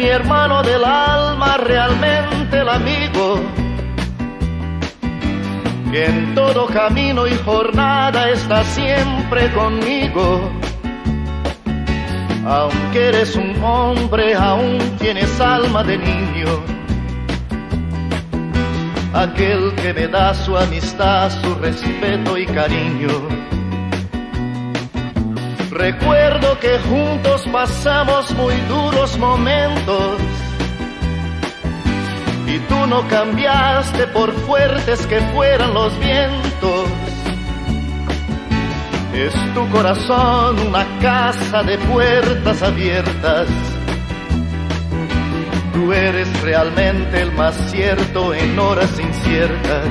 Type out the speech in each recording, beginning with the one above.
hermano del alma, realmente el amigo, que en todo camino y jornada está siempre conmigo. Aunque eres un hombre, aún tienes alma de niño. Aquel que me da su amistad, su respeto y cariño. Recuerdo que juntos pasamos muy duros momentos y tú no cambiaste por fuertes que fueran los vientos. Es tu corazón una casa de puertas abiertas. Tú eres realmente el más cierto en horas inciertas.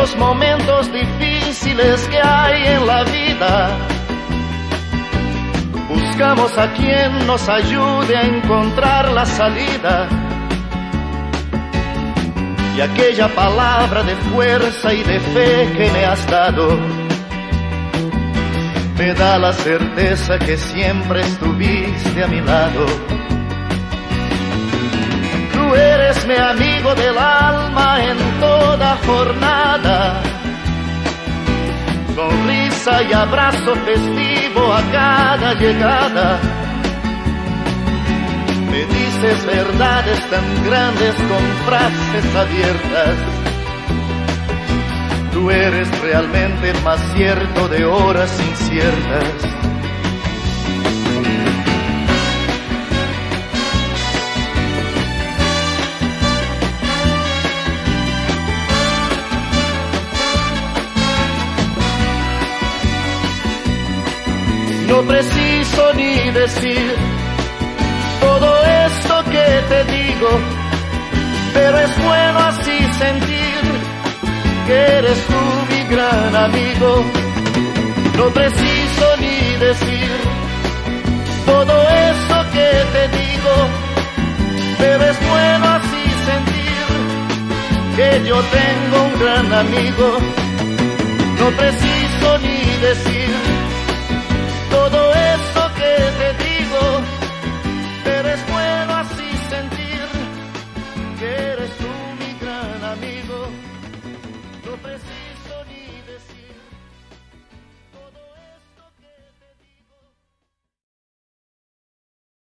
Ciertos momentos difíciles que hay en la vida, buscamos a quien nos ayude a encontrar la salida. Y aquella palabra de fuerza y de fe que me has dado, me da la certeza que siempre estuviste a mi lado. Tú eres mi amigo del alma en toda jornada. Y abrazo festivo a cada llegada. Me dices verdades tan grandes con frases abiertas. Tú eres realmente más cierto de horas inciertas. Decir todo esto que te digo, pero es bueno así sentir que eres tú mi gran amigo. No preciso ni decir todo esto que te digo, pero es bueno así sentir que yo tengo un gran amigo. No preciso ni decir